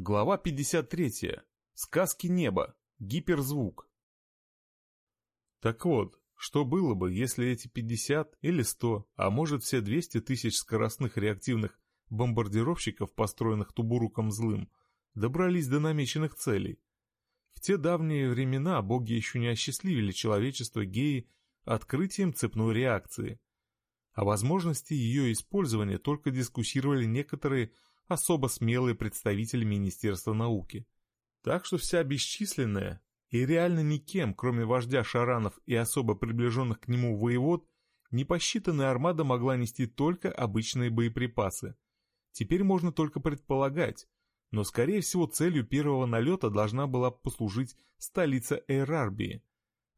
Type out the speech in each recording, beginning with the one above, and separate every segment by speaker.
Speaker 1: Глава 53. Сказки неба. Гиперзвук. Так вот, что было бы, если эти 50 или 100, а может все 200 тысяч скоростных реактивных бомбардировщиков, построенных Тубуруком Злым, добрались до намеченных целей? В те давние времена боги еще не осчастливили человечество геи открытием цепной реакции. О возможности ее использования только дискуссировали некоторые особо смелые представители Министерства науки. Так что вся бесчисленная и реально никем, кроме вождя Шаранов и особо приближенных к нему воевод, непосчитанная армада могла нести только обычные боеприпасы. Теперь можно только предполагать, но скорее всего целью первого налета должна была послужить столица Эйрарбии.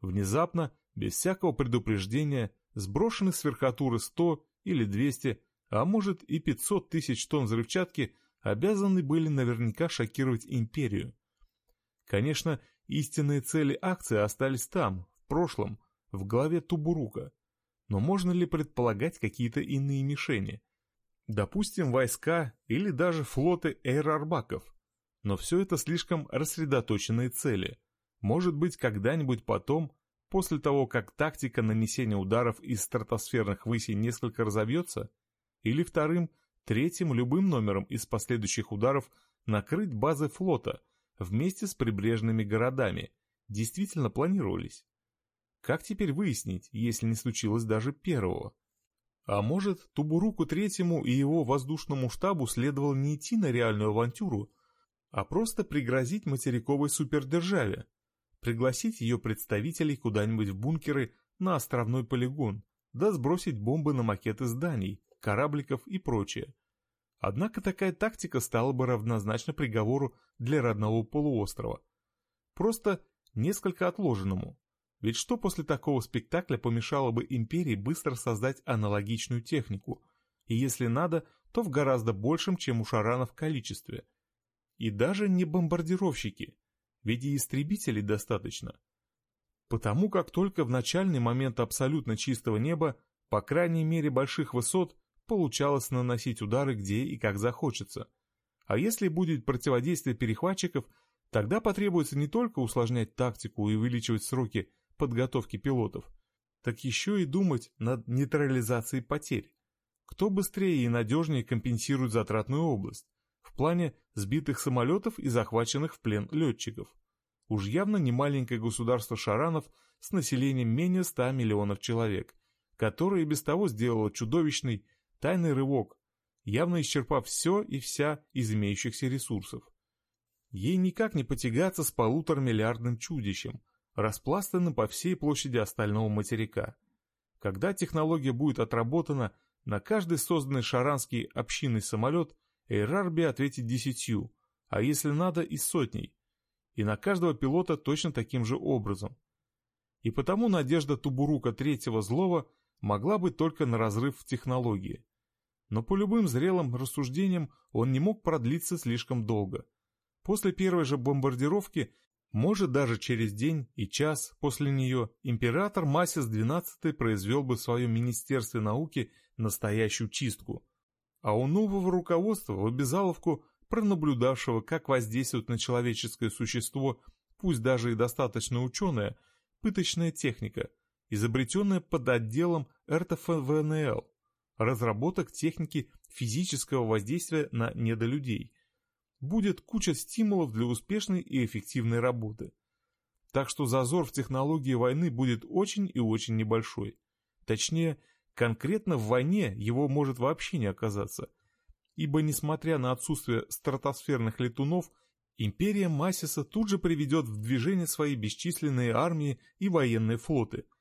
Speaker 1: Внезапно, без всякого предупреждения, сброшены с верхотуры 100 или 200 а может и 500 тысяч тонн взрывчатки обязаны были наверняка шокировать империю. Конечно, истинные цели акции остались там, в прошлом, в голове Тубурука. Но можно ли предполагать какие-то иные мишени? Допустим, войска или даже флоты эйрарбаков. Но все это слишком рассредоточенные цели. Может быть, когда-нибудь потом, после того, как тактика нанесения ударов из стратосферных высей несколько разовьется, или вторым, третьим любым номером из последующих ударов накрыть базы флота вместе с прибрежными городами, действительно планировались. Как теперь выяснить, если не случилось даже первого? А может, Тубуруку Третьему и его воздушному штабу следовало не идти на реальную авантюру, а просто пригрозить материковой супердержаве, пригласить ее представителей куда-нибудь в бункеры на островной полигон, да сбросить бомбы на макеты зданий, корабликов и прочее. Однако такая тактика стала бы равнозначна приговору для родного полуострова. Просто несколько отложенному. Ведь что после такого спектакля помешало бы империи быстро создать аналогичную технику, и если надо, то в гораздо большем, чем у шаранов количестве. И даже не бомбардировщики, ведь и истребителей достаточно. Потому как только в начальный момент абсолютно чистого неба, по крайней мере больших высот, получалось наносить удары где и как захочется. А если будет противодействие перехватчиков, тогда потребуется не только усложнять тактику и увеличивать сроки подготовки пилотов, так еще и думать над нейтрализацией потерь. Кто быстрее и надежнее компенсирует затратную область в плане сбитых самолетов и захваченных в плен летчиков. Уж явно не маленькое государство Шаранов с населением менее 100 миллионов человек, которое и без того сделало чудовищный Тайный рывок, явно исчерпав все и вся из имеющихся ресурсов. Ей никак не потягаться с полуторамиллиардным чудищем, распластанным по всей площади остального материка. Когда технология будет отработана, на каждый созданный шаранский общинный самолет Эйрарби ответит десятью, а если надо и сотней, и на каждого пилота точно таким же образом. И потому надежда Тубурука третьего злого могла быть только на разрыв в технологии но по любым зрелым рассуждениям он не мог продлиться слишком долго. После первой же бомбардировки, может даже через день и час после нее, император Масис XII произвел бы в своем Министерстве науки настоящую чистку. А у нового руководства в обязаловку, пронаблюдавшего, как воздействует на человеческое существо, пусть даже и достаточно ученая, пыточная техника, изобретенная под отделом РТФВНЛ, разработок техники физического воздействия на недолюдей. Будет куча стимулов для успешной и эффективной работы. Так что зазор в технологии войны будет очень и очень небольшой. Точнее, конкретно в войне его может вообще не оказаться. Ибо несмотря на отсутствие стратосферных летунов, империя Массиса тут же приведет в движение свои бесчисленные армии и военные флоты –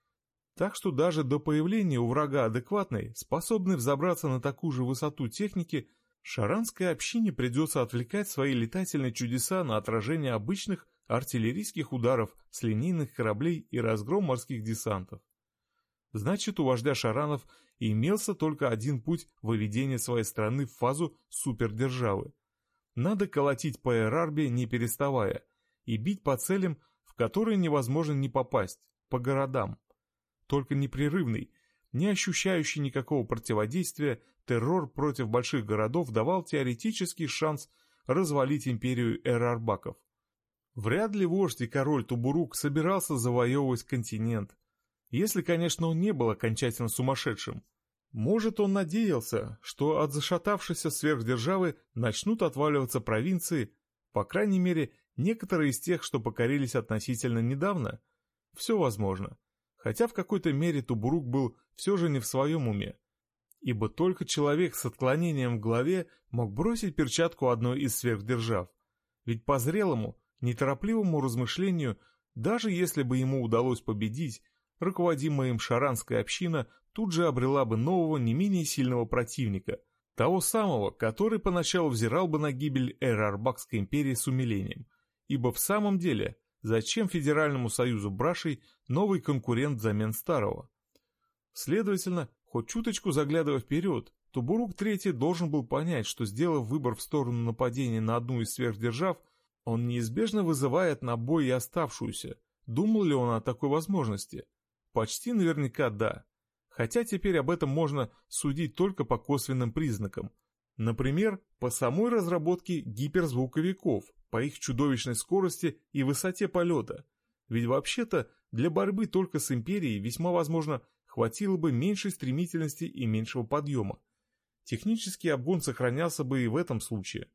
Speaker 1: так что даже до появления у врага адекватной, способной взобраться на такую же высоту техники, шаранской общине придется отвлекать свои летательные чудеса на отражение обычных артиллерийских ударов с линейных кораблей и разгром морских десантов. Значит, у вождя шаранов имелся только один путь выведения своей страны в фазу супердержавы. Надо колотить по Эрарбе не переставая и бить по целям, в которые невозможно не попасть, по городам. Только непрерывный, не ощущающий никакого противодействия, террор против больших городов давал теоретический шанс развалить империю эрарбаков. Вряд ли вождь и король Тубурук собирался завоевывать континент, если, конечно, он не был окончательно сумасшедшим. Может, он надеялся, что от зашатавшейся сверхдержавы начнут отваливаться провинции, по крайней мере, некоторые из тех, что покорились относительно недавно. Все возможно. Хотя в какой-то мере Тубурук был все же не в своем уме. Ибо только человек с отклонением в голове мог бросить перчатку одной из сверхдержав. Ведь по зрелому, неторопливому размышлению, даже если бы ему удалось победить, руководимая им шаранская община тут же обрела бы нового, не менее сильного противника, того самого, который поначалу взирал бы на гибель эры Арбакской империи с умилением. Ибо в самом деле, зачем Федеральному союзу Брашей новый конкурент взамен старого? Следовательно, хоть чуточку заглядывая вперед, Тубурук III должен был понять, что сделав выбор в сторону нападения на одну из сверхдержав, он неизбежно вызывает на бой и оставшуюся. Думал ли он о такой возможности? Почти наверняка да. Хотя теперь об этом можно судить только по косвенным признакам. Например, по самой разработке гиперзвуковиков, по их чудовищной скорости и высоте полета. Ведь вообще-то для борьбы только с Империей весьма возможно хватило бы меньшей стремительности и меньшего подъема. Технический обгон сохранялся бы и в этом случае.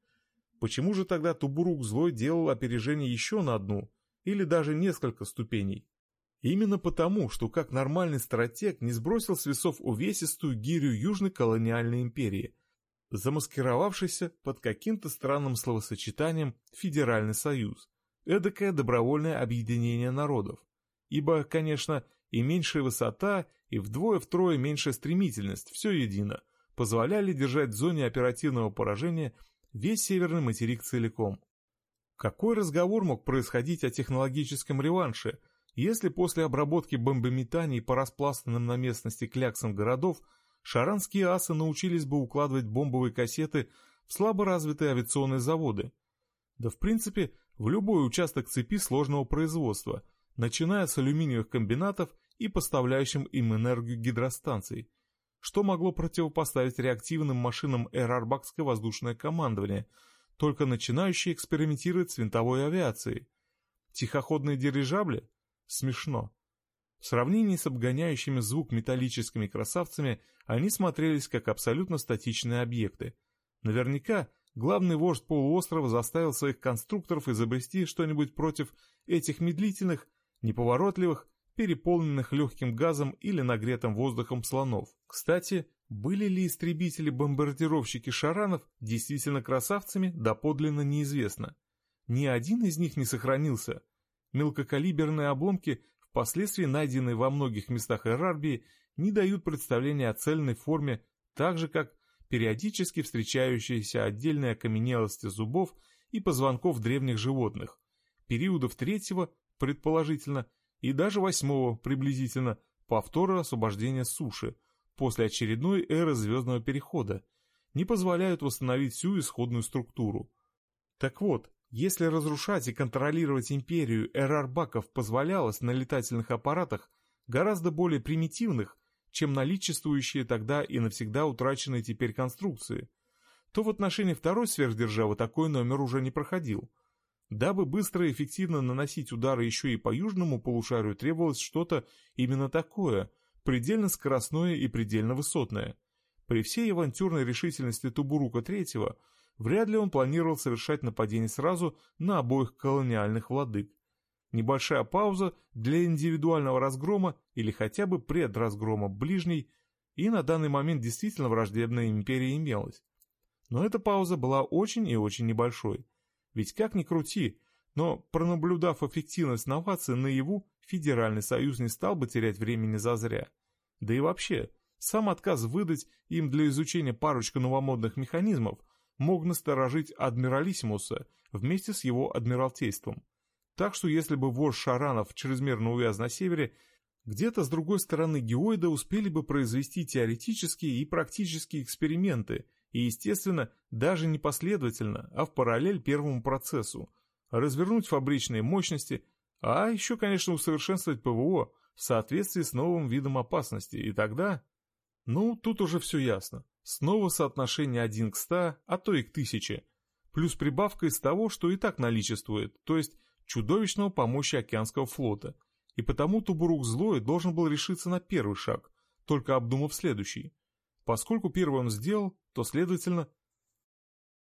Speaker 1: Почему же тогда Тубурук Злой делал опережение еще на одну или даже несколько ступеней? Именно потому, что как нормальный стратег не сбросил с весов увесистую гирю Южной колониальной империи, замаскировавшийся под каким-то странным словосочетанием «Федеральный союз», эдакое добровольное объединение народов. Ибо, конечно, и меньшая высота, и вдвое-втрое меньшая стремительность, все едино, позволяли держать в зоне оперативного поражения весь северный материк целиком. Какой разговор мог происходить о технологическом реванше – если после обработки бомбометаний по распластанным на местности кляксам городов шаранские асы научились бы укладывать бомбовые кассеты в слабо развитые авиационные заводы, да в принципе в любой участок цепи сложного производства, начиная с алюминиевых комбинатов и поставляющим им энергию гидростанций, что могло противопоставить реактивным машинам эрарбакское воздушное командование, только начинающее экспериментировать с винтовой авиацией. Тихоходные дирижабли? Смешно. В сравнении с обгоняющими звук металлическими красавцами они смотрелись как абсолютно статичные объекты. Наверняка главный вождь полуострова заставил своих конструкторов изобрести что-нибудь против этих медлительных, неповоротливых, переполненных легким газом или нагретым воздухом слонов. Кстати, были ли истребители-бомбардировщики Шаранов действительно красавцами, доподлинно неизвестно. Ни один из них не сохранился – Мелкокалиберные обломки, впоследствии найденные во многих местах Эрарбии, не дают представления о цельной форме, так же как периодически встречающиеся отдельные окаменелости зубов и позвонков древних животных, периодов третьего, предположительно, и даже восьмого, приблизительно, повтора освобождения суши, после очередной эры звездного перехода, не позволяют восстановить всю исходную структуру. Так вот, если разрушать и контролировать империю эрарбаков позволялось на летательных аппаратах гораздо более примитивных, чем наличествующие тогда и навсегда утраченные теперь конструкции, то в отношении второй сверхдержавы такой номер уже не проходил. Дабы быстро и эффективно наносить удары еще и по южному полушарию требовалось что-то именно такое, предельно скоростное и предельно высотное. При всей авантюрной решительности Тубурука III Вряд ли он планировал совершать нападение сразу на обоих колониальных владык. Небольшая пауза для индивидуального разгрома или хотя бы предразгрома ближней, и на данный момент действительно враждебная империя имелась. Но эта пауза была очень и очень небольшой. Ведь как ни крути, но пронаблюдав эффективность новации наяву, Федеральный Союз не стал бы терять времени зазря. Да и вообще, сам отказ выдать им для изучения парочку новомодных механизмов – мог насторожить адмиралиссимуса вместе с его адмиралтейством. Так что если бы вождь Шаранов чрезмерно увяз на севере, где-то с другой стороны геоида успели бы произвести теоретические и практические эксперименты, и, естественно, даже не последовательно, а в параллель первому процессу, развернуть фабричные мощности, а еще, конечно, усовершенствовать ПВО в соответствии с новым видом опасности, и тогда... Ну, тут уже все ясно. Снова соотношение 1 к 100, а то и к 1000. плюс прибавка из того, что и так наличествует, то есть чудовищного помощи океанского флота, и потому Тубурук Злой должен был решиться на первый шаг, только обдумав следующий. Поскольку первый он сделал, то, следовательно,